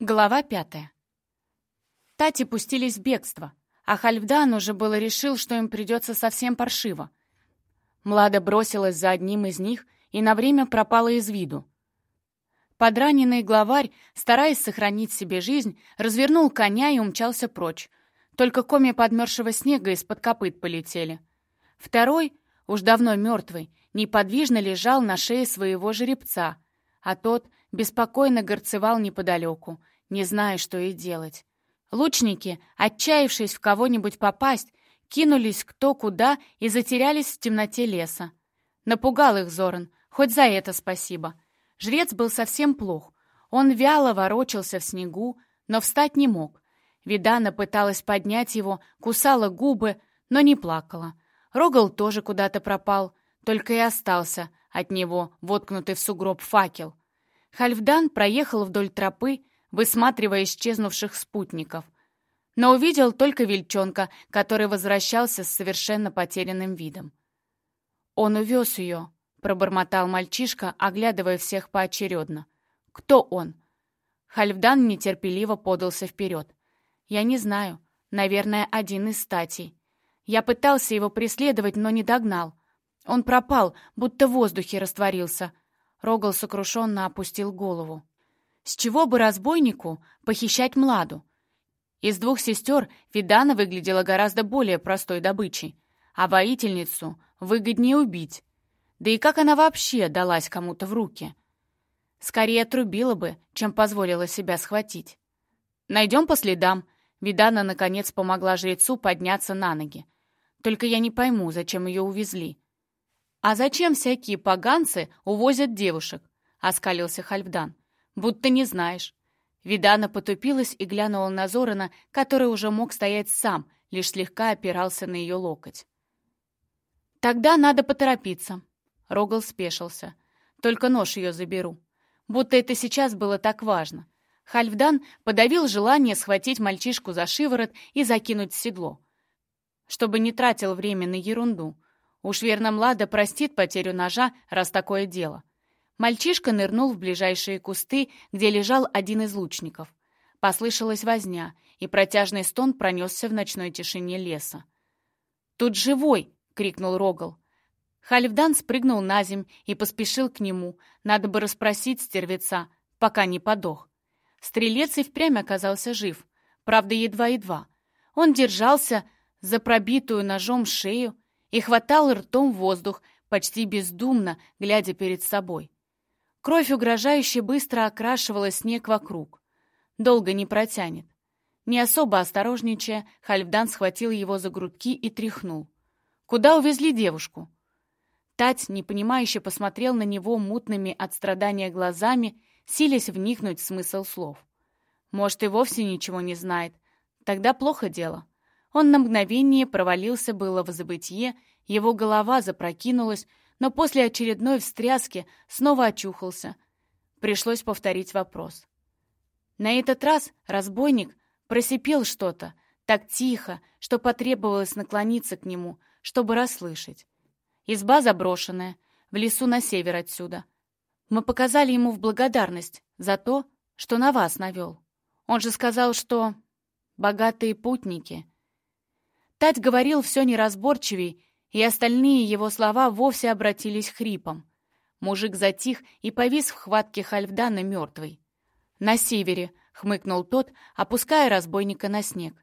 Глава пятая. Тати пустились в бегство, а Хальфдан уже было решил, что им придется совсем паршиво. Млада бросилась за одним из них и на время пропала из виду. Подраненный главарь, стараясь сохранить себе жизнь, развернул коня и умчался прочь. Только коми подмерзшего снега из-под копыт полетели. Второй, уж давно мертвый, неподвижно лежал на шее своего жеребца, а тот беспокойно горцевал неподалеку, не зная, что и делать. Лучники, отчаявшись в кого-нибудь попасть, кинулись кто куда и затерялись в темноте леса. Напугал их Зоран, хоть за это спасибо. Жрец был совсем плох. Он вяло ворочался в снегу, но встать не мог. Видана пыталась поднять его, кусала губы, но не плакала. Рогал тоже куда-то пропал, только и остался от него, воткнутый в сугроб факел — Хальфдан проехал вдоль тропы, высматривая исчезнувших спутников, но увидел только Вельчонка, который возвращался с совершенно потерянным видом. «Он увез ее», — пробормотал мальчишка, оглядывая всех поочередно. «Кто он?» Хальфдан нетерпеливо подался вперед. «Я не знаю. Наверное, один из статей. Я пытался его преследовать, но не догнал. Он пропал, будто в воздухе растворился. Рогал сокрушенно опустил голову. С чего бы разбойнику похищать Младу? Из двух сестер Видана выглядела гораздо более простой добычей, а воительницу выгоднее убить. Да и как она вообще далась кому-то в руки? Скорее отрубила бы, чем позволила себя схватить. «Найдем по следам», Видана, наконец, помогла жрецу подняться на ноги. «Только я не пойму, зачем ее увезли. «А зачем всякие поганцы увозят девушек?» — оскалился Хальфдан. «Будто не знаешь». Видана потупилась и глянула на Зорана, который уже мог стоять сам, лишь слегка опирался на ее локоть. «Тогда надо поторопиться». Рогал спешился. «Только нож ее заберу». Будто это сейчас было так важно. Хальфдан подавил желание схватить мальчишку за шиворот и закинуть в седло, чтобы не тратил время на ерунду. Уж верно Млада простит потерю ножа, раз такое дело. Мальчишка нырнул в ближайшие кусты, где лежал один из лучников. Послышалась возня, и протяжный стон пронесся в ночной тишине леса. «Тут живой!» — крикнул Рогал. Хальфдан спрыгнул на земь и поспешил к нему. Надо бы расспросить стервеца, пока не подох. Стрелец и впрямь оказался жив, правда, едва-едва. Он держался за пробитую ножом шею, и хватал ртом воздух, почти бездумно, глядя перед собой. Кровь угрожающе быстро окрашивала снег вокруг. Долго не протянет. Не особо осторожничая, Хальфдан схватил его за грудки и тряхнул. «Куда увезли девушку?» Тать, непонимающе посмотрел на него мутными от страдания глазами, силясь вникнуть в смысл слов. Может, и вовсе ничего не знает. Тогда плохо дело. Он на мгновение провалился было в забытье, его голова запрокинулась, но после очередной встряски снова очухался. Пришлось повторить вопрос. На этот раз разбойник просипел что-то, так тихо, что потребовалось наклониться к нему, чтобы расслышать. Изба заброшенная, в лесу на север отсюда. Мы показали ему в благодарность за то, что на вас навел. Он же сказал, что богатые путники — Тать говорил все неразборчивей, и остальные его слова вовсе обратились хрипом. Мужик затих и повис в хватке Хальфдана мертвый. «На севере», — хмыкнул тот, опуская разбойника на снег.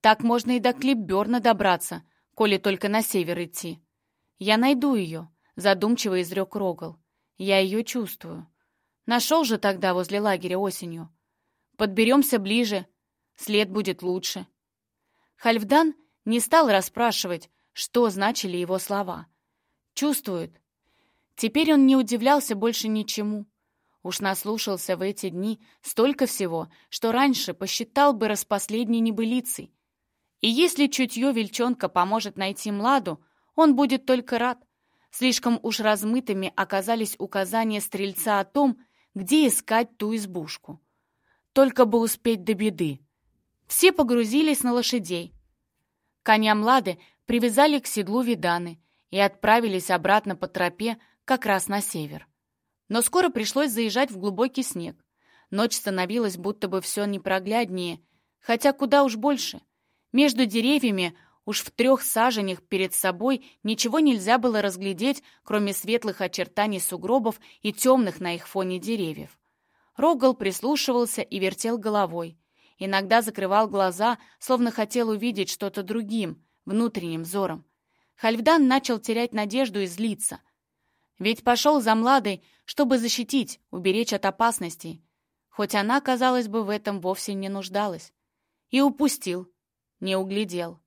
«Так можно и до Клипберна добраться, коли только на север идти. Я найду ее», — задумчиво изрек Рогал. «Я ее чувствую. Нашел же тогда возле лагеря осенью. Подберемся ближе, след будет лучше». Хальфдан не стал расспрашивать, что значили его слова. Чувствует. Теперь он не удивлялся больше ничему. Уж наслушался в эти дни столько всего, что раньше посчитал бы распоследней небылицей. И если чутье Вельчонка поможет найти Младу, он будет только рад. Слишком уж размытыми оказались указания стрельца о том, где искать ту избушку. Только бы успеть до беды. Все погрузились на лошадей. Коня Млады привязали к седлу Виданы и отправились обратно по тропе как раз на север. Но скоро пришлось заезжать в глубокий снег. Ночь становилась будто бы все непрогляднее, хотя куда уж больше. Между деревьями уж в трех саженях перед собой ничего нельзя было разглядеть, кроме светлых очертаний сугробов и темных на их фоне деревьев. Рогал прислушивался и вертел головой. Иногда закрывал глаза, словно хотел увидеть что-то другим, внутренним взором. Хальфдан начал терять надежду и злиться. Ведь пошел за Младой, чтобы защитить, уберечь от опасностей. Хоть она, казалось бы, в этом вовсе не нуждалась. И упустил, не углядел.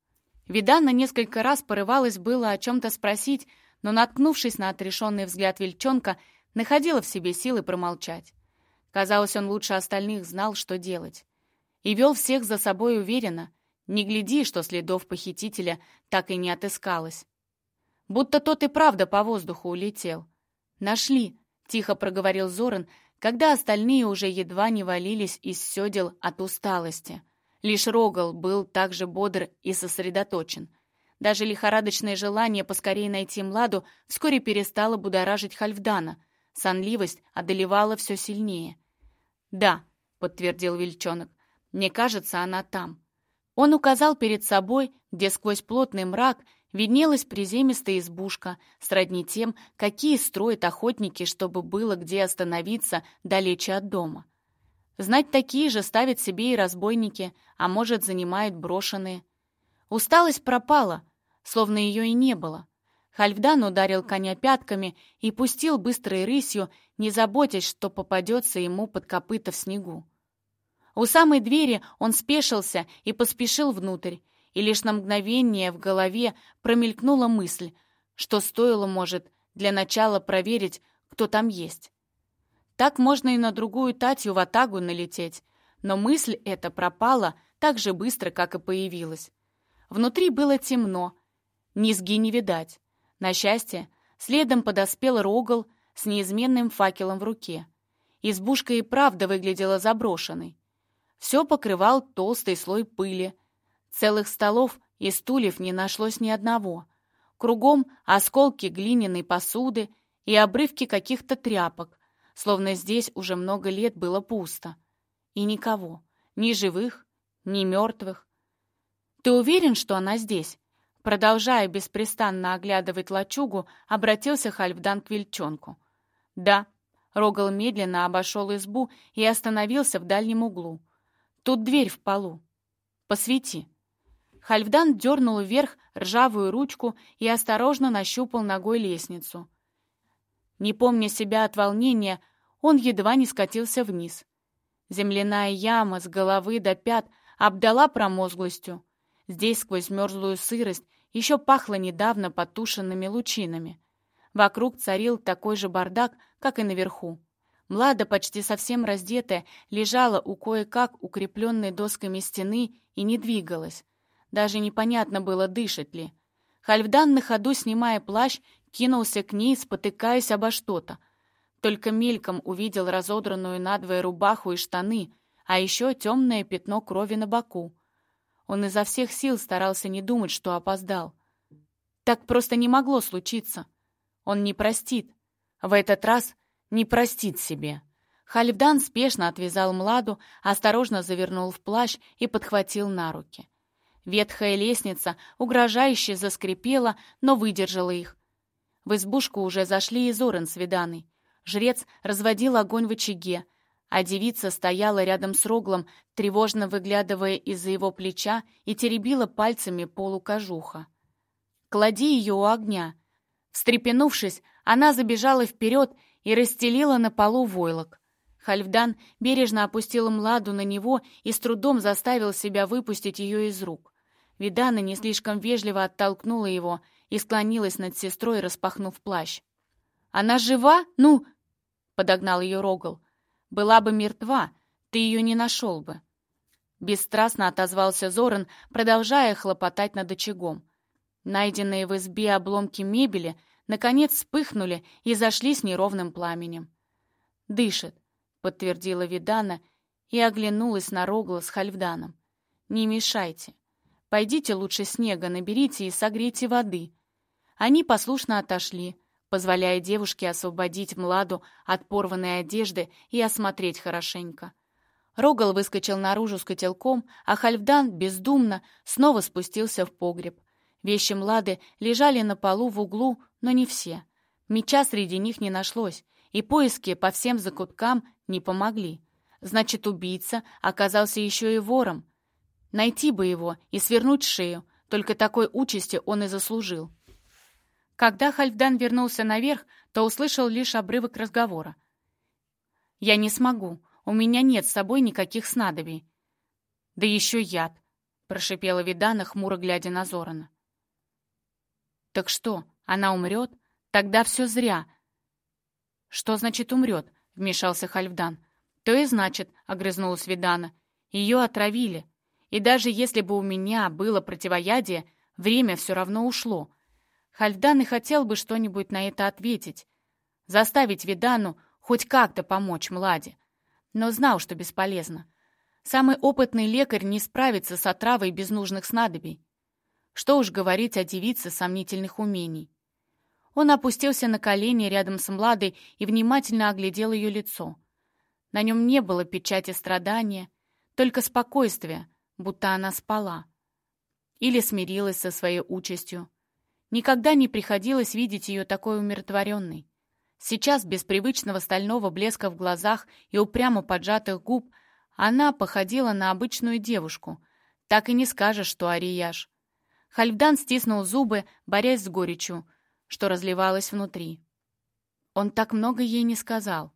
Виданна несколько раз порывалась было о чем-то спросить, но, наткнувшись на отрешенный взгляд Вельчонка, находила в себе силы промолчать. Казалось, он лучше остальных знал, что делать. И вел всех за собой уверенно. Не гляди, что следов похитителя так и не отыскалось. Будто тот и правда по воздуху улетел. «Нашли», — тихо проговорил Зоран, когда остальные уже едва не валились из седел от усталости. Лишь Рогал был также бодр и сосредоточен. Даже лихорадочное желание поскорее найти Младу вскоре перестало будоражить Хальфдана. Сонливость одолевала все сильнее. «Да», — подтвердил Вельчонок, — «мне кажется, она там». Он указал перед собой, где сквозь плотный мрак виднелась приземистая избушка, сродни тем, какие строят охотники, чтобы было где остановиться далече от дома. Знать такие же ставят себе и разбойники, а может, занимают брошенные. Усталость пропала, словно ее и не было. Хальфдан ударил коня пятками и пустил быстрой рысью, не заботясь, что попадется ему под копыта в снегу. У самой двери он спешился и поспешил внутрь, и лишь на мгновение в голове промелькнула мысль, что стоило, может, для начала проверить, кто там есть. Так можно и на другую Татью в Атагу налететь. Но мысль эта пропала так же быстро, как и появилась. Внутри было темно, низги не видать. На счастье, следом подоспел Рогал с неизменным факелом в руке. Избушка и правда выглядела заброшенной. Все покрывал толстый слой пыли. Целых столов и стульев не нашлось ни одного. Кругом осколки глиняной посуды и обрывки каких-то тряпок, словно здесь уже много лет было пусто. И никого, ни живых, ни мертвых. «Ты уверен, что она здесь?» Продолжая беспрестанно оглядывать лачугу, обратился Хальфдан к Вельчонку. «Да». Рогал медленно обошел избу и остановился в дальнем углу. «Тут дверь в полу. Посвети». Хальфдан дернул вверх ржавую ручку и осторожно нащупал ногой лестницу. Не помня себя от волнения, он едва не скатился вниз. Земляная яма с головы до пят обдала промозглостью. Здесь сквозь мерзлую сырость еще пахло недавно потушенными лучинами. Вокруг царил такой же бардак, как и наверху. Млада, почти совсем раздетая, лежала у кое-как укрепленной досками стены и не двигалась. Даже непонятно было, дышит ли. Хальфдан на ходу, снимая плащ, кинулся к ней, спотыкаясь обо что-то — только мельком увидел разодранную надвое рубаху и штаны, а еще темное пятно крови на боку. Он изо всех сил старался не думать, что опоздал. Так просто не могло случиться. Он не простит. В этот раз не простит себе. Хальфдан спешно отвязал Младу, осторожно завернул в плащ и подхватил на руки. Ветхая лестница угрожающе заскрипела, но выдержала их. В избушку уже зашли и Зоран с Виданой. Жрец разводил огонь в очаге, а девица стояла рядом с Роглом, тревожно выглядывая из-за его плеча и теребила пальцами полукожуха. «Клади ее у огня!» Встрепенувшись, она забежала вперед и расстелила на полу войлок. Хальфдан бережно опустил Младу на него и с трудом заставил себя выпустить ее из рук. Видана не слишком вежливо оттолкнула его и склонилась над сестрой, распахнув плащ. «Она жива? Ну, подогнал ее Рогал. «Была бы мертва, ты ее не нашел бы». Бесстрастно отозвался Зоран, продолжая хлопотать над очагом. Найденные в избе обломки мебели наконец вспыхнули и зашли с неровным пламенем. «Дышит», — подтвердила Видана и оглянулась на Рогла с Хальфданом. «Не мешайте. Пойдите лучше снега наберите и согрейте воды». Они послушно отошли, позволяя девушке освободить Младу от порванной одежды и осмотреть хорошенько. Рогал выскочил наружу с котелком, а Хальфдан бездумно снова спустился в погреб. Вещи Млады лежали на полу в углу, но не все. Меча среди них не нашлось, и поиски по всем закуткам не помогли. Значит, убийца оказался еще и вором. Найти бы его и свернуть шею, только такой участи он и заслужил. Когда Хальфдан вернулся наверх, то услышал лишь обрывок разговора. «Я не смогу. У меня нет с собой никаких снадобий». «Да еще яд», — прошипела Видана, хмуро глядя на Зорана. «Так что, она умрет? Тогда все зря». «Что значит умрет?» — вмешался Хальфдан. «То и значит», — огрызнулась Видана. «Ее отравили. И даже если бы у меня было противоядие, время все равно ушло. Хальфдан и хотел бы что-нибудь на это ответить, заставить Видану хоть как-то помочь Младе, но знал, что бесполезно. Самый опытный лекарь не справится с отравой без нужных снадобий. Что уж говорить о девице сомнительных умений. Он опустился на колени рядом с Младой и внимательно оглядел ее лицо. На нем не было печати страдания, только спокойствие, будто она спала. Или смирилась со своей участью. Никогда не приходилось видеть ее такой умиротворенной. Сейчас, без привычного стального блеска в глазах и упрямо поджатых губ, она походила на обычную девушку. Так и не скажешь, что Арияш. Хальфдан стиснул зубы, борясь с горечью, что разливалось внутри. Он так много ей не сказал.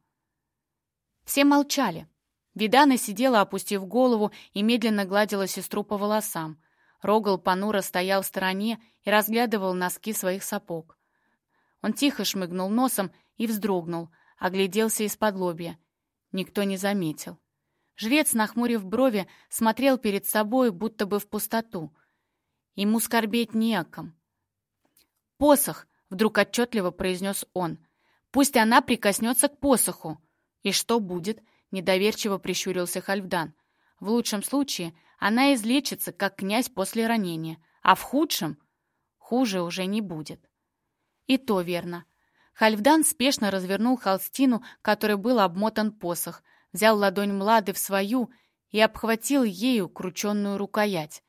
Все молчали. Видана сидела, опустив голову, и медленно гладила сестру по волосам. Рогал понуро стоял в стороне и разглядывал носки своих сапог. Он тихо шмыгнул носом и вздрогнул, огляделся из-под лобья. Никто не заметил. Жрец, нахмурив брови, смотрел перед собой, будто бы в пустоту. Ему скорбеть не о ком. «Посох!» — вдруг отчетливо произнес он. «Пусть она прикоснется к посоху!» «И что будет?» — недоверчиво прищурился Хальфдан. «В лучшем случае она излечится, как князь после ранения, а в худшем хуже уже не будет». И то верно. Хальфдан спешно развернул холстину, которой был обмотан посох, взял ладонь Млады в свою и обхватил ею крученную рукоять.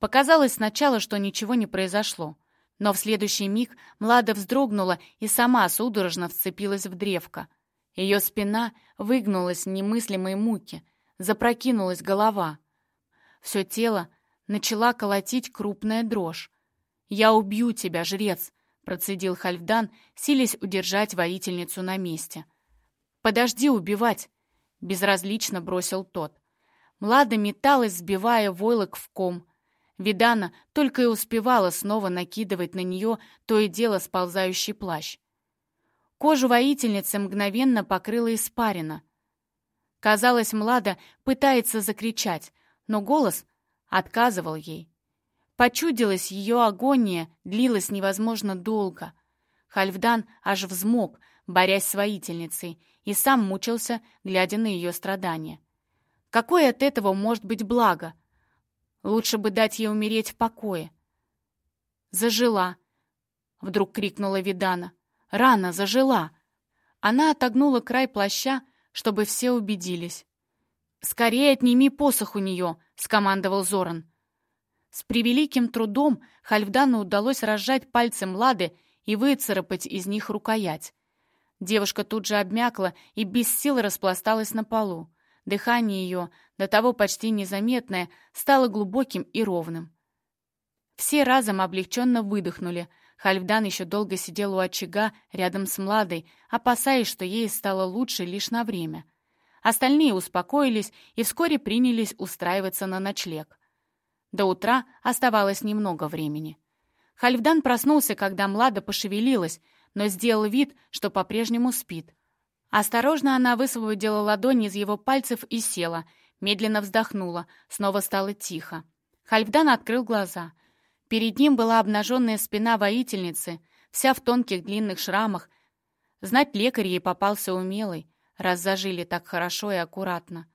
Показалось сначала, что ничего не произошло. Но в следующий миг Млада вздрогнула и сама судорожно вцепилась в древко. Ее спина выгнулась в немыслимой муке, запрокинулась голова. Все тело начала колотить крупная дрожь. «Я убью тебя, жрец!» — процедил Хальфдан, силясь удержать воительницу на месте. «Подожди убивать!» — безразлично бросил тот. Млада металась, сбивая войлок в ком. Видана только и успевала снова накидывать на нее то и дело сползающий плащ. Кожу воительницы мгновенно покрыла испарина. Казалось, Млада пытается закричать, но голос отказывал ей. Почудилась ее агония, длилась невозможно долго. Хальфдан аж взмок, борясь с воительницей, и сам мучился, глядя на ее страдания. Какое от этого может быть благо? Лучше бы дать ей умереть в покое. «Зажила!» — вдруг крикнула Видана. Рана зажила. Она отогнула край плаща, чтобы все убедились. «Скорее отними посох у нее!» — скомандовал Зоран. С превеликим трудом Хальфдану удалось разжать пальцы Млады и выцарапать из них рукоять. Девушка тут же обмякла и без сил распласталась на полу. Дыхание ее, до того почти незаметное, стало глубоким и ровным. Все разом облегченно выдохнули, Хальфдан еще долго сидел у очага рядом с Младой, опасаясь, что ей стало лучше лишь на время. Остальные успокоились и вскоре принялись устраиваться на ночлег. До утра оставалось немного времени. Хальфдан проснулся, когда Млада пошевелилась, но сделал вид, что по-прежнему спит. Осторожно она высвободила ладонь из его пальцев и села, медленно вздохнула, снова стало тихо. Хальфдан открыл глаза. Перед ним была обнаженная спина воительницы, вся в тонких длинных шрамах. Знать лекарь ей попался умелый, раз зажили так хорошо и аккуратно.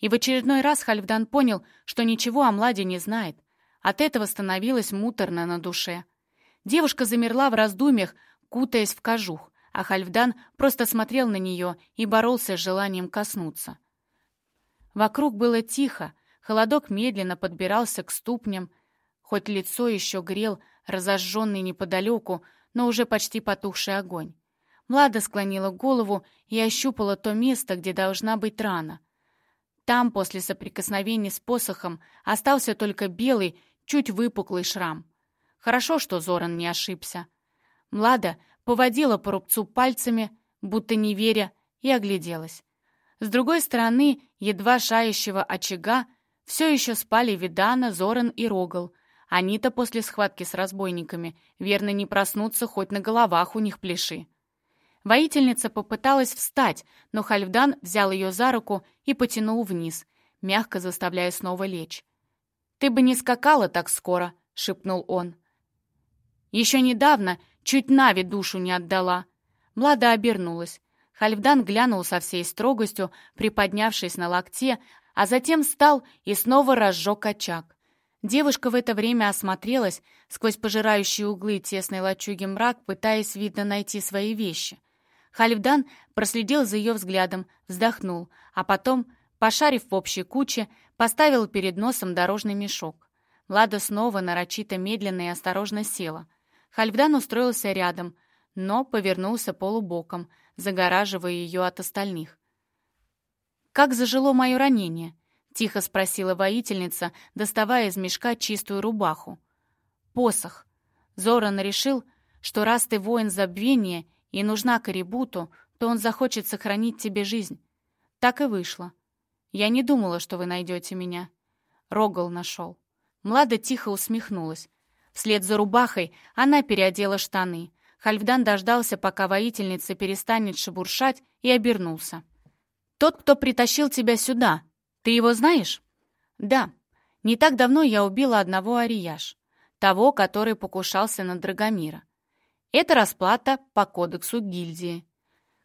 И в очередной раз Хальфдан понял, что ничего о Младе не знает. От этого становилось муторно на душе. Девушка замерла в раздумьях, кутаясь в кожух, а Хальфдан просто смотрел на нее и боролся с желанием коснуться. Вокруг было тихо, холодок медленно подбирался к ступням, хоть лицо еще грел разожженный неподалеку, но уже почти потухший огонь. Млада склонила голову и ощупала то место, где должна быть рана. Там, после соприкосновения с посохом, остался только белый, чуть выпуклый шрам. Хорошо, что Зоран не ошибся. Млада поводила по рубцу пальцами, будто не веря, и огляделась. С другой стороны, едва шающего очага, все еще спали Видана, Зоран и Рогал. Они-то после схватки с разбойниками, верно, не проснутся, хоть на головах у них пляши. Воительница попыталась встать, но Хальфдан взял ее за руку и потянул вниз, мягко заставляя снова лечь. «Ты бы не скакала так скоро», — шепнул он. «Еще недавно чуть Нави душу не отдала». Млада обернулась. Хальфдан глянул со всей строгостью, приподнявшись на локте, а затем встал и снова разжег очаг. Девушка в это время осмотрелась сквозь пожирающие углы тесной лачуги мрак, пытаясь, видно, найти свои вещи. Хальфдан проследил за ее взглядом, вздохнул, а потом, пошарив в общей куче, поставил перед носом дорожный мешок. Лада снова нарочито медленно и осторожно села. Хальфдан устроился рядом, но повернулся полубоком, загораживая ее от остальных. «Как зажило мое ранение?» — тихо спросила воительница, доставая из мешка чистую рубаху. «Посох. Зоран решил, что раз ты воин забвения и нужна Карибуту, то он захочет сохранить тебе жизнь. Так и вышло. Я не думала, что вы найдете меня. Рогал нашел. Млада тихо усмехнулась. Вслед за рубахой она переодела штаны. Хальфдан дождался, пока воительница перестанет шебуршать, и обернулся. «Тот, кто притащил тебя сюда, ты его знаешь?» «Да. Не так давно я убила одного Арияш, того, который покушался на Драгомира. Это расплата по кодексу гильдии.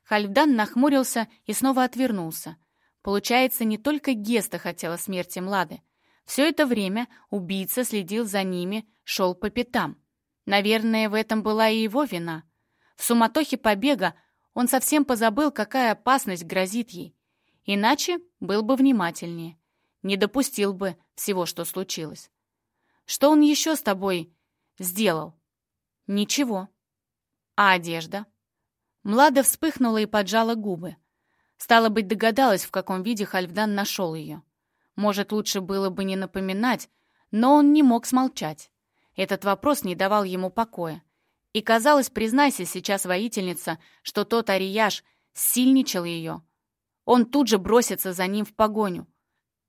Хальфдан нахмурился и снова отвернулся. Получается, не только Геста хотела смерти Млады. Все это время убийца следил за ними, шел по пятам. Наверное, в этом была и его вина. В суматохе побега он совсем позабыл, какая опасность грозит ей. Иначе был бы внимательнее. Не допустил бы всего, что случилось. Что он еще с тобой сделал? Ничего. А одежда? Млада вспыхнула и поджала губы. Стало быть, догадалась, в каком виде Хальфдан нашел ее. Может, лучше было бы не напоминать, но он не мог смолчать. Этот вопрос не давал ему покоя. И казалось, признайся сейчас воительница, что тот Арияш сильничал ее. Он тут же бросится за ним в погоню.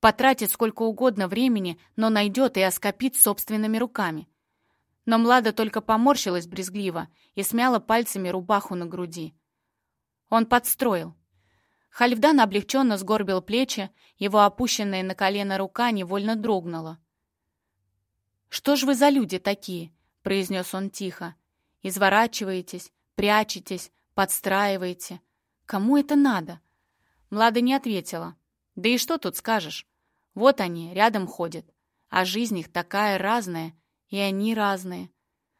Потратит сколько угодно времени, но найдет и оскопит собственными руками. Но Млада только поморщилась брезгливо и смяла пальцами рубаху на груди. Он подстроил. Хальфдан облегченно сгорбил плечи, его опущенная на колено рука невольно дрогнула. «Что ж вы за люди такие?» — произнес он тихо. «Изворачиваетесь, прячетесь, подстраиваете. Кому это надо?» Млада не ответила. «Да и что тут скажешь? Вот они, рядом ходят. А жизнь их такая разная, и они разные.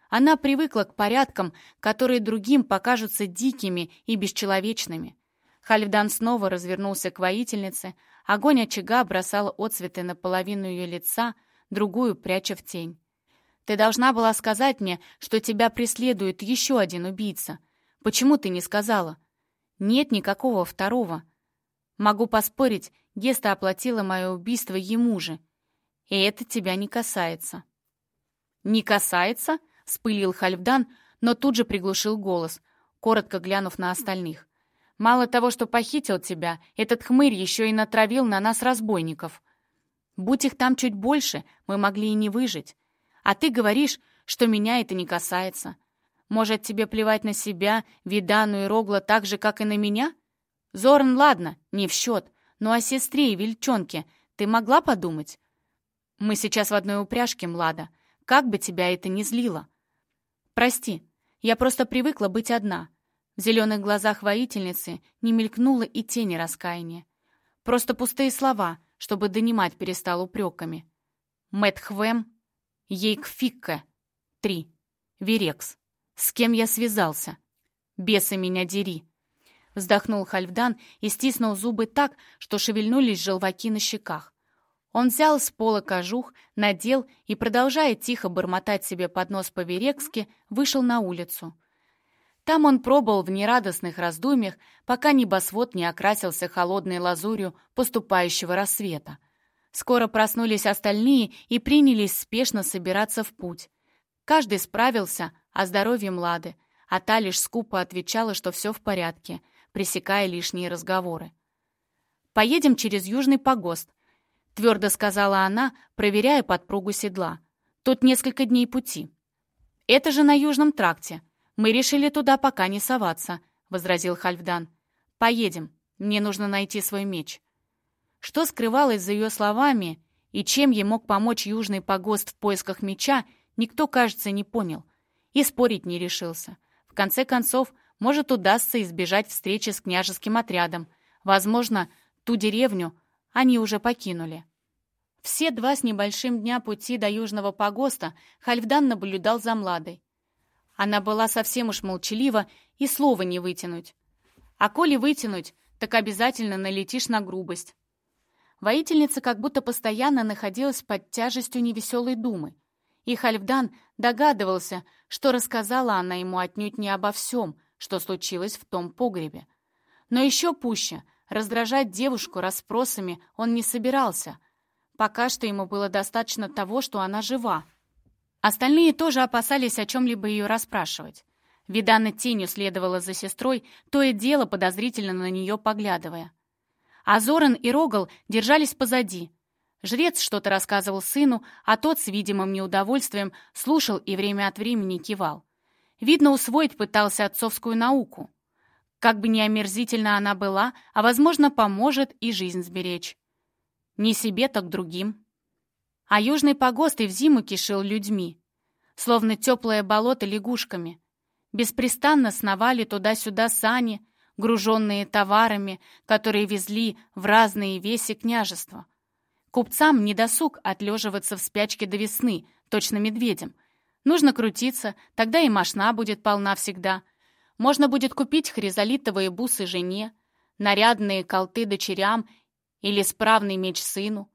Она привыкла к порядкам, которые другим покажутся дикими и бесчеловечными. Хальфдан снова развернулся к воительнице, огонь очага бросал отцветы на половину ее лица, другую пряча в тень. «Ты должна была сказать мне, что тебя преследует еще один убийца. Почему ты не сказала?» «Нет никакого второго. Могу поспорить, Геста оплатила мое убийство ему же. И это тебя не касается». «Не касается?» — спылил Хальфдан, но тут же приглушил голос, коротко глянув на остальных. «Мало того, что похитил тебя, этот хмырь еще и натравил на нас разбойников. Будь их там чуть больше, мы могли и не выжить. А ты говоришь, что меня это не касается. Может, тебе плевать на себя, Видану и Рогла так же, как и на меня? Зорн, ладно, не в счет, но о сестре и Вельчонке ты могла подумать? Мы сейчас в одной упряжке, Млада. Как бы тебя это ни злило. Прости, я просто привыкла быть одна. В зеленых глазах воительницы не мелькнуло и тени раскаяния. Просто пустые слова, чтобы донимать перестал упреками. Мэтхвем, Ейкфикке, три. Верекс. С кем я связался? Бесы меня дери!» Вздохнул Хальфдан и стиснул зубы так, что шевельнулись желваки на щеках. Он взял с пола кожух, надел и, продолжая тихо бормотать себе под нос по-верекски, вышел на улицу. Там он пробыл в нерадостных раздумьях, пока небосвод не окрасился холодной лазурью поступающего рассвета. Скоро проснулись остальные и принялись спешно собираться в путь. Каждый справился о здоровье Млады, а та лишь скупо отвечала, что все в порядке, пресекая лишние разговоры. «Поедем через Южный погост», — твердо сказала она, проверяя подпругу седла. «Тут несколько дней пути». «Это же на Южном тракте. Мы решили туда пока не соваться», — возразил Хальфдан. «Поедем. Мне нужно найти свой меч». Что скрывалось за ее словами и чем ей мог помочь Южный погост в поисках меча, никто, кажется, не понял и спорить не решился. В конце концов, может, удастся избежать встречи с княжеским отрядом. Возможно, ту деревню они уже покинули. Все два с небольшим дня пути до Южного погоста Хальфдан наблюдал за Младой. Она была совсем уж молчалива и слова не вытянуть. А коли вытянуть, так обязательно налетишь на грубость. Воительница как будто постоянно находилась под тяжестью невеселой думы. И Хальфдан догадывался, что рассказала она ему отнюдь не обо всем, что случилось в том погребе. Но еще пуще раздражать девушку расспросами он не собирался. Пока что ему было достаточно того, что она жива. Остальные тоже опасались о чем-либо ее расспрашивать. Видана тенью следовала за сестрой, то и дело подозрительно на нее поглядывая. А Зоран и Рогал держались позади. Жрец что-то рассказывал сыну, а тот с видимым неудовольствием слушал и время от времени кивал. Видно, усвоить пытался отцовскую науку. Как бы ни омерзительно она была, а, возможно, поможет и жизнь сберечь. Не себе, так другим. А южный погост и в зиму кишил людьми, словно теплое болото лягушками. Беспрестанно сновали туда-сюда сани, груженные товарами, которые везли в разные веси княжества. Купцам не досуг отлеживаться в спячке до весны, точно медведям. Нужно крутиться, тогда и мошна будет полна всегда. Можно будет купить хризолитовые бусы жене, нарядные колты дочерям или справный меч сыну.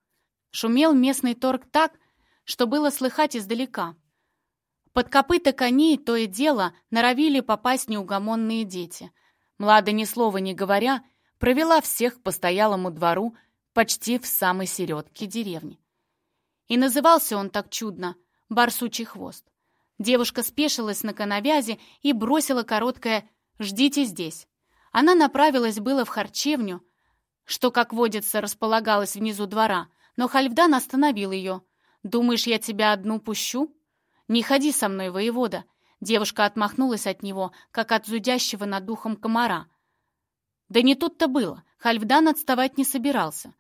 Шумел местный торг так, что было слыхать издалека. Под копыта коней то и дело норовили попасть неугомонные дети — Млада, ни слова не говоря, провела всех к постоялому двору почти в самой середке деревни. И назывался он так чудно — «Барсучий хвост». Девушка спешилась на коновязи и бросила короткое «Ждите здесь». Она направилась было в харчевню, что, как водится, располагалась внизу двора, но Хальфдан остановил ее. «Думаешь, я тебя одну пущу? Не ходи со мной, воевода. Девушка отмахнулась от него, как от зудящего над духом комара. Да не тут-то было. Хальфдан отставать не собирался.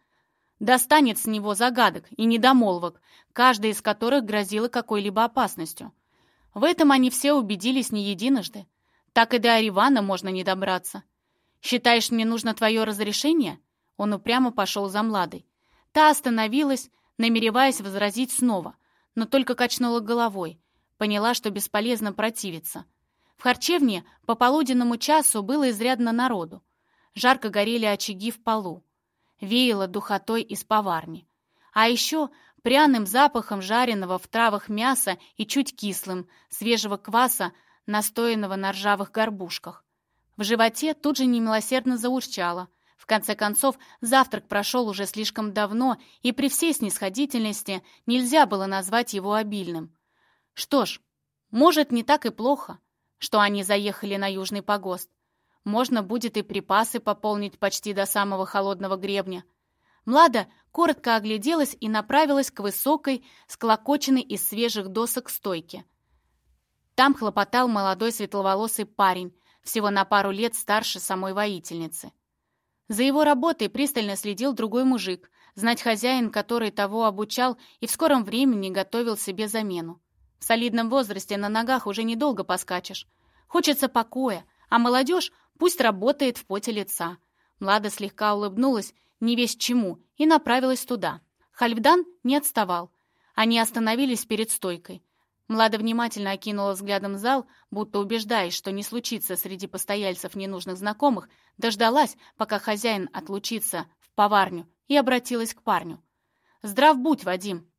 Достанет с него загадок и недомолвок, каждая из которых грозила какой-либо опасностью. В этом они все убедились не единожды. Так и до Аривана можно не добраться. «Считаешь, мне нужно твое разрешение?» Он упрямо пошел за Младой. Та остановилась, намереваясь возразить снова, но только качнула головой, Поняла, что бесполезно противиться. В харчевне по полуденному часу было изрядно народу. Жарко горели очаги в полу. Веяло духотой из поварни. А еще пряным запахом жареного в травах мяса и чуть кислым, свежего кваса, настоянного на ржавых горбушках. В животе тут же немилосердно заурчало. В конце концов, завтрак прошел уже слишком давно, и при всей снисходительности нельзя было назвать его обильным. Что ж, может, не так и плохо, что они заехали на южный погост. Можно будет и припасы пополнить почти до самого холодного гребня. Млада коротко огляделась и направилась к высокой, склокоченной из свежих досок стойке. Там хлопотал молодой светловолосый парень, всего на пару лет старше самой воительницы. За его работой пристально следил другой мужик, знать хозяин, который того обучал и в скором времени готовил себе замену. В солидном возрасте на ногах уже недолго поскачешь. Хочется покоя, а молодежь пусть работает в поте лица. Млада слегка улыбнулась, не весь чему, и направилась туда. Хальфдан не отставал. Они остановились перед стойкой. Млада внимательно окинула взглядом зал, будто убеждаясь, что не случится среди постояльцев ненужных знакомых, дождалась, пока хозяин отлучится в поварню, и обратилась к парню. «Здрав будь, Вадим!»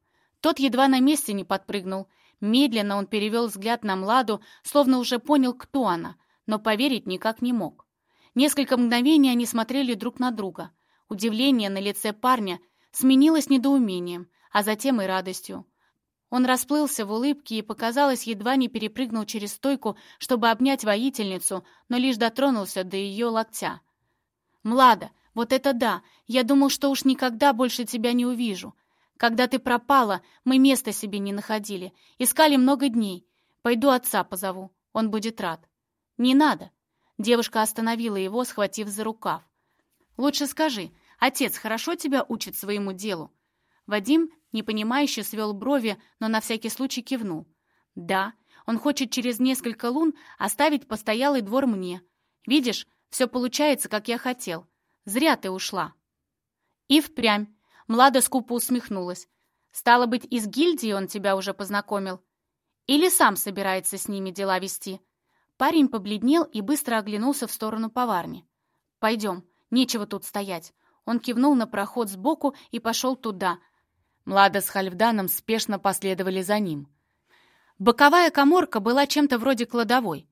Тот едва на месте не подпрыгнул. Медленно он перевел взгляд на Младу, словно уже понял, кто она, но поверить никак не мог. Несколько мгновений они смотрели друг на друга. Удивление на лице парня сменилось недоумением, а затем и радостью. Он расплылся в улыбке и, показалось, едва не перепрыгнул через стойку, чтобы обнять воительницу, но лишь дотронулся до ее локтя. «Млада, вот это да! Я думал, что уж никогда больше тебя не увижу. Когда ты пропала, мы места себе не находили. Искали много дней. Пойду отца позову. Он будет рад». «Не надо!» Девушка остановила его, схватив за рукав. «Лучше скажи, отец хорошо тебя учит своему делу?» Вадим непонимающе свел брови, но на всякий случай кивнул. «Да, он хочет через несколько лун оставить постоялый двор мне. Видишь, все получается, как я хотел. Зря ты ушла». И впрямь. Млада скупо усмехнулась. «Стало быть, из гильдии он тебя уже познакомил? Или сам собирается с ними дела вести?» Парень побледнел и быстро оглянулся в сторону поварни. «Пойдем, нечего тут стоять». Он кивнул на проход сбоку и пошел туда, Млада с Хальфданом спешно последовали за ним. Боковая коморка была чем-то вроде кладовой.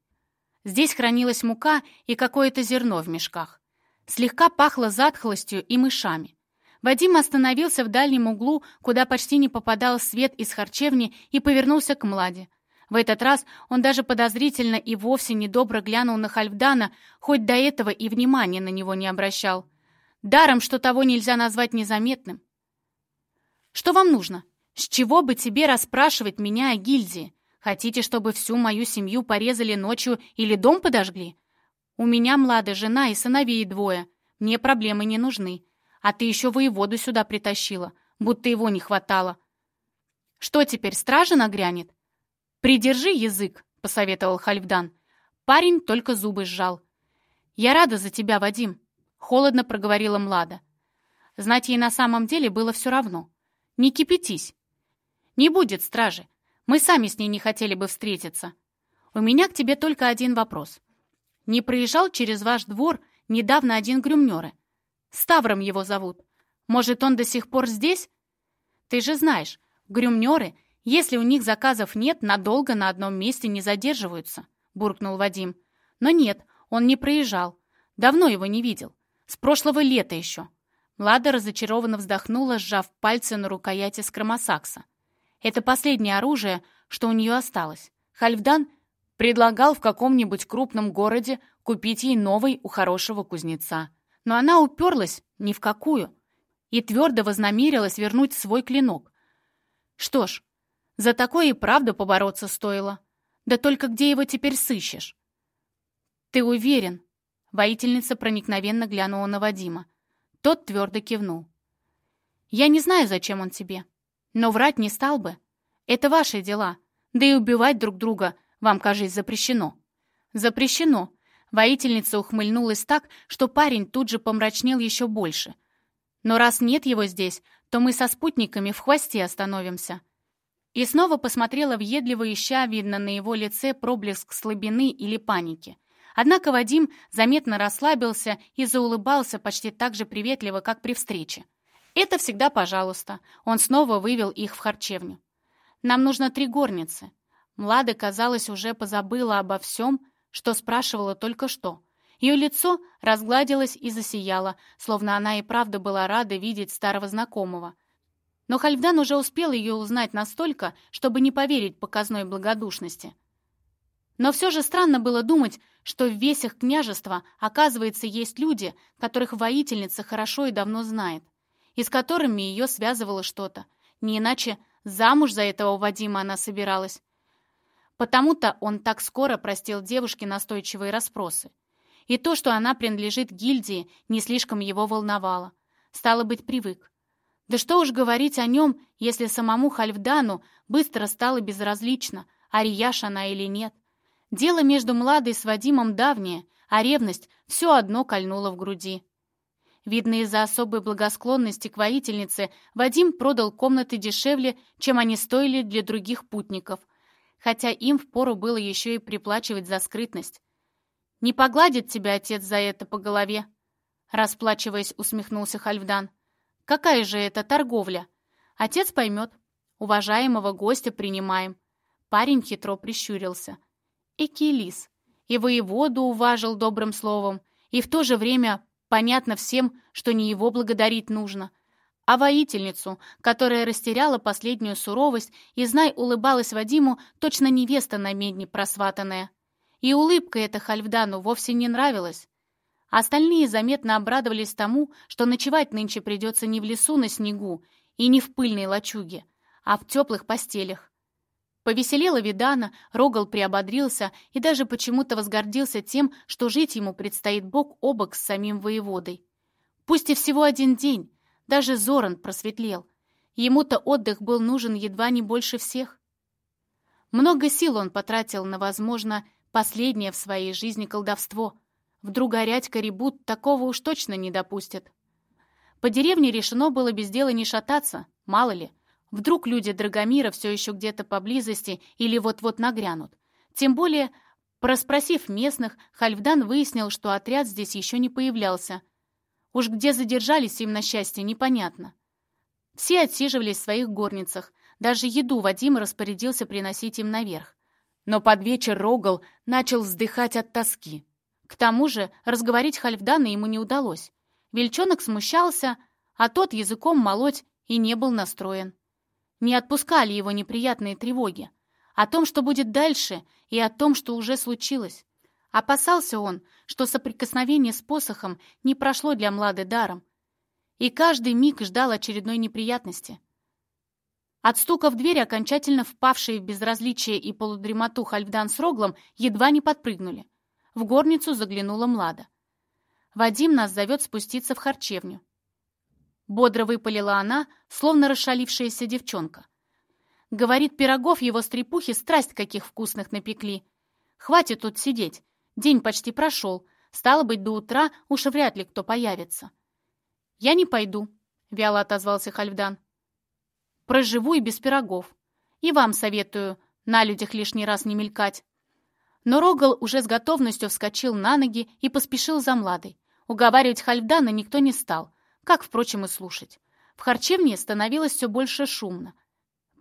Здесь хранилась мука и какое-то зерно в мешках. Слегка пахло затхлостью и мышами. Вадим остановился в дальнем углу, куда почти не попадал свет из харчевни, и повернулся к Младе. В этот раз он даже подозрительно и вовсе недобро глянул на Хальфдана, хоть до этого и внимания на него не обращал. Даром, что того нельзя назвать незаметным. Что вам нужно? С чего бы тебе расспрашивать меня о гильдии? Хотите, чтобы всю мою семью порезали ночью или дом подожгли? У меня младая жена и сыновей двое. Мне проблемы не нужны. А ты еще воеводу сюда притащила, будто его не хватало. Что теперь, стража нагрянет? Придержи язык, посоветовал Хальфдан. Парень только зубы сжал. «Я рада за тебя, Вадим», — холодно проговорила Млада. Знать ей на самом деле было все равно. Не кипятись. Не будет стражи. Мы сами с ней не хотели бы встретиться. У меня к тебе только один вопрос. Не проезжал через ваш двор недавно один грюмнёры? Ставром его зовут. Может, он до сих пор здесь? Ты же знаешь, грюмнёры, если у них заказов нет, надолго на одном месте не задерживаются, буркнул Вадим. Но нет, он не проезжал. Давно его не видел. С прошлого лета еще. Лада разочарованно вздохнула, сжав пальцы на рукояти скромосакса. Это последнее оружие, что у нее осталось. Хальфдан предлагал в каком-нибудь крупном городе купить ей новый у хорошего кузнеца. Но она уперлась ни в какую и твердо вознамерилась вернуть свой клинок. Что ж, за такое и правда побороться стоило. Да только где его теперь сыщешь? «Ты уверен?» Воительница проникновенно глянула на Вадима. Тот твердо кивнул. «Я не знаю, зачем он тебе, но врать не стал бы. Это ваши дела, да и убивать друг друга вам, кажется, запрещено». «Запрещено», Воительница ухмыльнулась так, что парень тут же помрачнел еще больше. «Но раз нет его здесь, то мы со спутниками в хвосте остановимся». И снова посмотрела въедливо, ища, видно на его лице проблеск слабины или паники. Однако Вадим заметно расслабился и заулыбался почти так же приветливо, как при встрече. «Это всегда пожалуйста». Он снова вывел их в харчевню. «Нам нужно три горницы». Млада, казалось, уже позабыла обо всем, что спрашивала только что. Ее лицо разгладилось и засияло, словно она и правда была рада видеть старого знакомого. Но Хальфдан уже успел ее узнать настолько, чтобы не поверить показной благодушности. Но все же странно было думать, что в весях княжества, оказывается, есть люди, которых воительница хорошо и давно знает, и с которыми ее связывало что-то. Не иначе замуж за этого Вадима она собиралась. Потому-то он так скоро простил девушке настойчивые расспросы. И то, что она принадлежит гильдии, не слишком его волновало. Стало быть, привык. Да что уж говорить о нем, если самому Хальфдану быстро стало безразлично, арияш она или нет. Дело между Младой с Вадимом давнее, а ревность все одно кольнула в груди. Видно, из-за особой благосклонности к воительнице Вадим продал комнаты дешевле, чем они стоили для других путников. хотя им впору было еще и приплачивать за скрытность. «Не погладит тебя отец за это по голове?» Расплачиваясь, усмехнулся Хальфдан. «Какая же это торговля? Отец поймет. Уважаемого гостя принимаем». Парень хитро прищурился. Экилис. И воеводу уважил добрым словом, и в то же время понятно всем, что не его благодарить нужно — а воительницу, которая растеряла последнюю суровость и, знай, улыбалась Вадиму, точно невеста на медне просватанная. И улыбка эта Хальфдану вовсе не нравилась. Остальные заметно обрадовались тому, что ночевать нынче придется не в лесу на снегу и не в пыльной лачуге, а в теплых постелях. Повеселела Видана, Рогал приободрился и даже почему-то возгордился тем, что жить ему предстоит бок о бок с самим воеводой. Пусть и всего один день, даже Зоран просветлел. Ему-то отдых был нужен едва не больше всех. Много сил он потратил на, возможно, последнее в своей жизни колдовство. Вдруг горять корибут такого уж точно не допустят. По деревне решено было без дела не шататься, мало ли. Вдруг люди Драгомира все еще где-то поблизости или вот-вот нагрянут. Тем более, проспросив местных, Хальфдан выяснил, что отряд здесь еще не появлялся, Уж где задержались им на счастье, непонятно. Все отсиживались в своих горницах. Даже еду Вадим распорядился приносить им наверх. Но под вечер Рогал начал вздыхать от тоски. К тому же разговорить Хальфдана ему не удалось. Вельчонок смущался, а тот языком молоть и не был настроен. Не отпускали его неприятные тревоги. О том, что будет дальше, и о том, что уже случилось. Опасался он, что соприкосновение с посохом не прошло для Млады даром, и каждый миг ждал очередной неприятности. От стука в дверь, окончательно впавшие в безразличие и полудремоту Хальфдан с Роглом, едва не подпрыгнули. В горницу заглянула Млада. «Вадим нас зовет спуститься в харчевню». Бодро выпалила она, словно расшалившаяся девчонка. Говорит, пирогов его стрепухи страсть каких вкусных напекли. Хватит тут сидеть. День почти прошел. Стало быть, до утра уж вряд ли кто появится. «Я не пойду», — вяло отозвался Хальфдан. «Проживу и без пирогов. И вам советую на людях лишний раз не мелькать». Но Рогал уже с готовностью вскочил на ноги и поспешил за Младой. Уговаривать Хальфдана никто не стал, как, впрочем, и слушать. В харчевне становилось все больше шумно.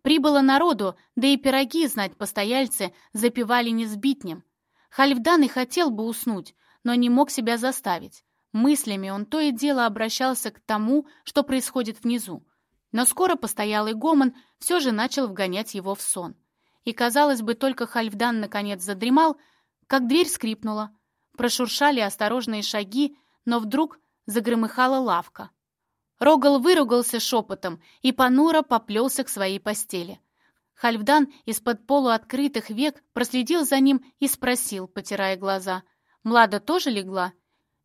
Прибыло народу, да и пироги, знать постояльцы, запивали не сбитнем. Хальфдан и хотел бы уснуть, но не мог себя заставить. Мыслями он то и дело обращался к тому, что происходит внизу. Но скоро постоялый гомон все же начал вгонять его в сон. И, казалось бы, только Хальфдан наконец задремал, как дверь скрипнула. Прошуршали осторожные шаги, но вдруг загромыхала лавка. Рогал выругался шепотом и понуро поплелся к своей постели. Хальфдан из-под полуоткрытых век проследил за ним и спросил, потирая глаза. «Млада тоже легла?»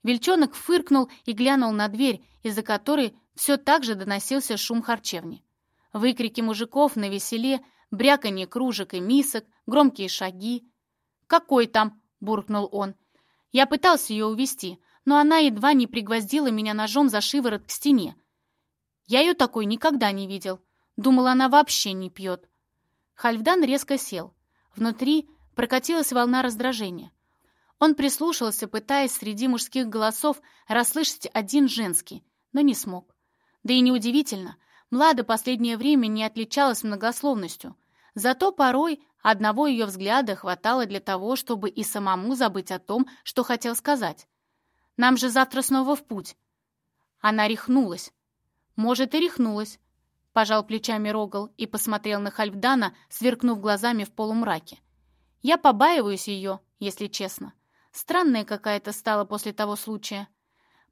Вельчонок фыркнул и глянул на дверь, из-за которой все так же доносился шум харчевни. Выкрики мужиков на веселе, бряканье кружек и мисок, громкие шаги. «Какой там?» — буркнул он. Я пытался ее увести, но она едва не пригвоздила меня ножом за шиворот к стене. Я ее такой никогда не видел. Думал, она вообще не пьет. Хальфдан резко сел. Внутри прокатилась волна раздражения. Он прислушался, пытаясь среди мужских голосов расслышать один женский, но не смог. Да и неудивительно, Млада последнее время не отличалась многословностью. Зато порой одного ее взгляда хватало для того, чтобы и самому забыть о том, что хотел сказать. «Нам же завтра снова в путь». Она рехнулась. Может, и рехнулась, Пожал плечами Рогал и посмотрел на Хальфдана, сверкнув глазами в полумраке. Я побаиваюсь ее, если честно. Странная какая-то стала после того случая.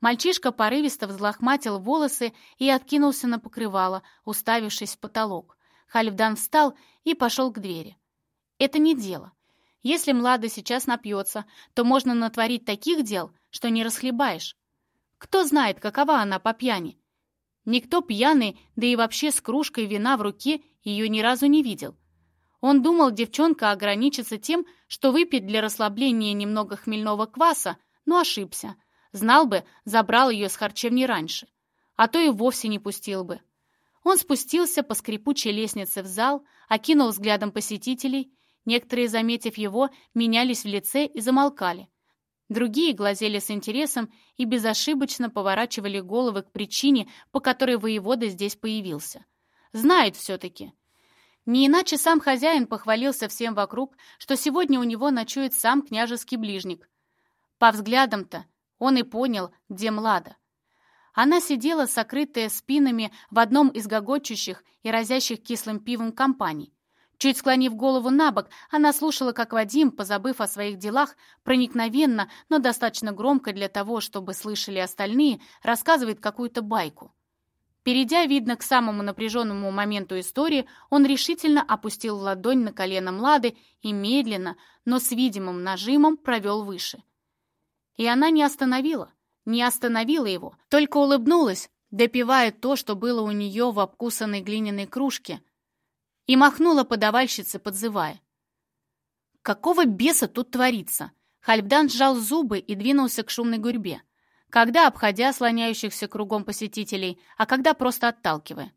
Мальчишка порывисто взлохматил волосы и откинулся на покрывало, уставившись в потолок. Хальфдан встал и пошел к двери. Это не дело. Если Млада сейчас напьется, то можно натворить таких дел, что не расхлебаешь. Кто знает, какова она по пьяни. Никто пьяный, да и вообще с кружкой вина в руке, ее ни разу не видел. Он думал, девчонка ограничится тем, что выпьет для расслабления немного хмельного кваса, но ошибся. Знал бы, забрал ее с харчевни раньше. А то и вовсе не пустил бы. Он спустился по скрипучей лестнице в зал, окинул взглядом посетителей. Некоторые, заметив его, менялись в лице и замолкали. Другие глазели с интересом и безошибочно поворачивали головы к причине, по которой воевода здесь появился. Знает все-таки. Не иначе сам хозяин похвалился всем вокруг, что сегодня у него ночует сам княжеский ближник. По взглядам-то он и понял, где Млада. Она сидела, сокрытая спинами в одном из гогочущих и разящих кислым пивом компаний. Чуть склонив голову на бок, она слушала, как Вадим, позабыв о своих делах, проникновенно, но достаточно громко для того, чтобы слышали остальные, рассказывает какую-то байку. Перейдя, видно, к самому напряженному моменту истории, он решительно опустил ладонь на колено Млады и медленно, но с видимым нажимом провел выше. И она не остановила, не остановила его, только улыбнулась, допивая то, что было у нее в обкусанной глиняной кружке — и махнула подавальщице, подзывая. «Какого беса тут творится?» Хальфдан сжал зубы и двинулся к шумной гурьбе. Когда обходя слоняющихся кругом посетителей, а когда просто отталкивая.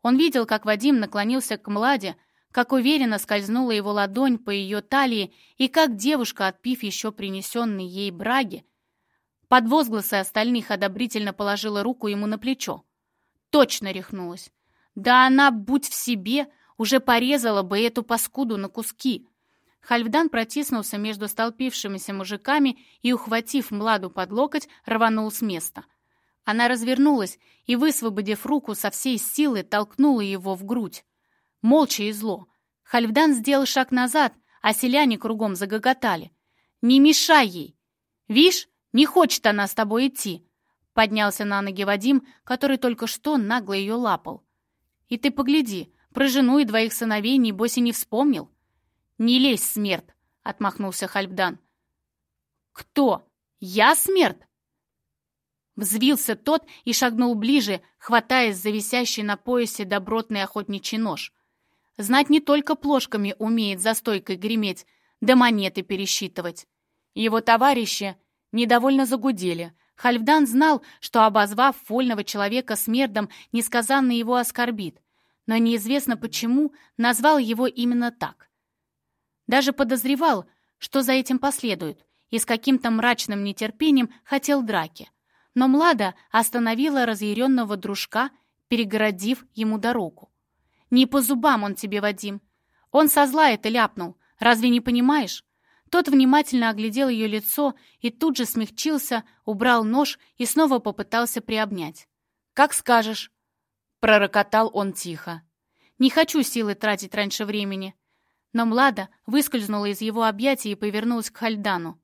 Он видел, как Вадим наклонился к Младе, как уверенно скользнула его ладонь по ее талии и как девушка, отпив еще принесенной ей браги, под возгласы остальных одобрительно положила руку ему на плечо. Точно рехнулась. Да она, будь в себе, уже порезала бы эту паскуду на куски. Хальфдан протиснулся между столпившимися мужиками и, ухватив Младу под локоть, рванул с места. Она развернулась и, высвободив руку со всей силы, толкнула его в грудь. Молча и зло. Хальфдан сделал шаг назад, а селяне кругом загоготали. «Не мешай ей! Вишь, не хочет она с тобой идти!» Поднялся на ноги Вадим, который только что нагло ее лапал. «И ты погляди, про жену и двоих сыновей, небось, и не вспомнил. «Не лезь, смерть!» — отмахнулся Хальбдан. «Кто? Я смерть?» Взвился тот и шагнул ближе, хватаясь за висящий на поясе добротный охотничий нож. Знать не только плошками умеет за стойкой греметь, да монеты пересчитывать. Его товарищи недовольно загудели. Хальфдан знал, что, обозвав вольного человека смердом, несказанно его оскорбит но неизвестно почему назвал его именно так. Даже подозревал, что за этим последует, и с каким-то мрачным нетерпением хотел драки. Но Млада остановила разъяренного дружка, перегородив ему дорогу. «Не по зубам он тебе, Вадим. Он со зла это ляпнул. Разве не понимаешь?» Тот внимательно оглядел ее лицо и тут же смягчился, убрал нож и снова попытался приобнять. «Как скажешь», Пророкотал он тихо. «Не хочу силы тратить раньше времени». Но Млада выскользнула из его объятий и повернулась к Хальдану.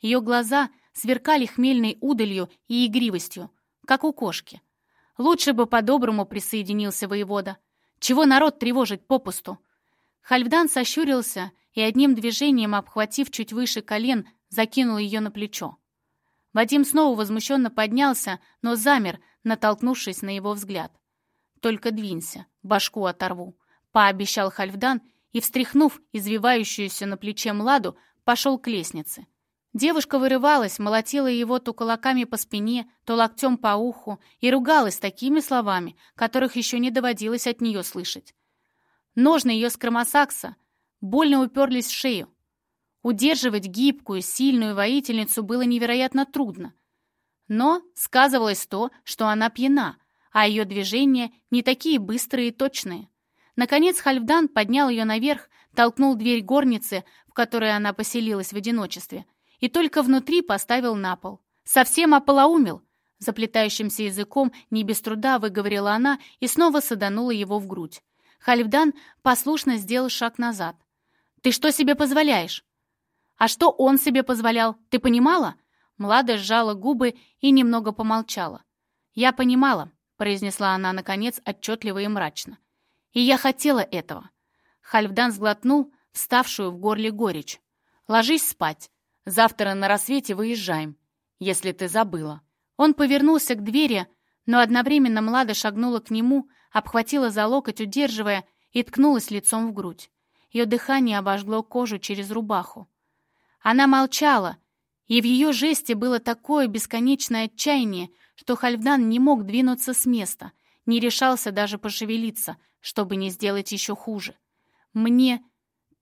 Ее глаза сверкали хмельной удалью и игривостью, как у кошки. Лучше бы по-доброму присоединился воевода. Чего народ тревожить попусту? Хальфдан сощурился и одним движением, обхватив чуть выше колен, закинул ее на плечо. Вадим снова возмущенно поднялся, но замер, натолкнувшись на его взгляд. Только двинься, башку оторву», — пообещал Хальфдан и, встряхнув извивающуюся на плече Младу, пошел к лестнице. Девушка вырывалась, молотила его то кулаками по спине, то локтем по уху и ругалась такими словами, которых еще не доводилось от нее слышать. Ножны ее скромосакса больно уперлись в шею. Удерживать гибкую, сильную воительницу было невероятно трудно. Но сказывалось то, что она пьяна, а ее движения не такие быстрые и точные. Наконец Хальфдан поднял ее наверх, толкнул дверь горницы, в которой она поселилась в одиночестве, и только внутри поставил на пол. Совсем ополоумел. Заплетающимся языком не без труда выговорила она и снова саданула его в грудь. Хальфдан послушно сделал шаг назад. «Ты что себе позволяешь?» «А что он себе позволял, ты понимала?» Млада сжала губы и немного помолчала. «Я понимала. — произнесла она, наконец, отчетливо и мрачно. «И я хотела этого». Хальфдан сглотнул вставшую в горле горечь. «Ложись спать. Завтра на рассвете выезжаем, если ты забыла». Он повернулся к двери, но одновременно Млада шагнула к нему, обхватила за локоть, удерживая, и ткнулась лицом в грудь. Ее дыхание обожгло кожу через рубаху. Она молчала, и в ее жесте было такое бесконечное отчаяние, что Хальфдан не мог двинуться с места, не решался даже пошевелиться, чтобы не сделать еще хуже. «Мне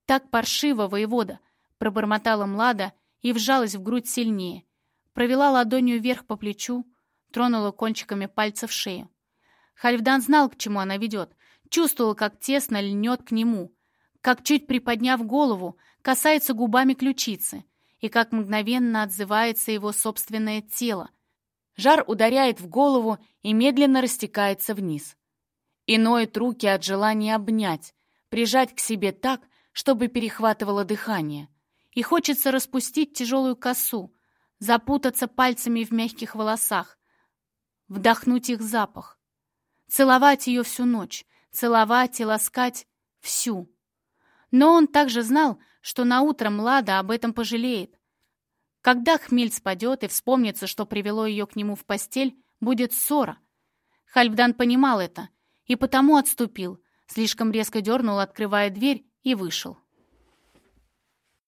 Так паршиво, воевода!» — пробормотала Млада и вжалась в грудь сильнее. Провела ладонью вверх по плечу, тронула кончиками пальцев шею. Хальфдан знал, к чему она ведет, чувствовал, как тесно льнет к нему, как, чуть приподняв голову, касается губами ключицы, и как мгновенно отзывается его собственное тело. Жар ударяет в голову и медленно растекается вниз. И ноет руки от желания обнять, прижать к себе так, чтобы перехватывало дыхание. И хочется распустить тяжелую косу, запутаться пальцами в мягких волосах, вдохнуть их запах, целовать ее всю ночь, целовать и ласкать всю. Но он также знал, что на утро Млада об этом пожалеет. Когда хмель спадет и вспомнится, что привело ее к нему в постель, будет ссора. Хальфдан понимал это и потому отступил, слишком резко дернул, открывая дверь, и вышел.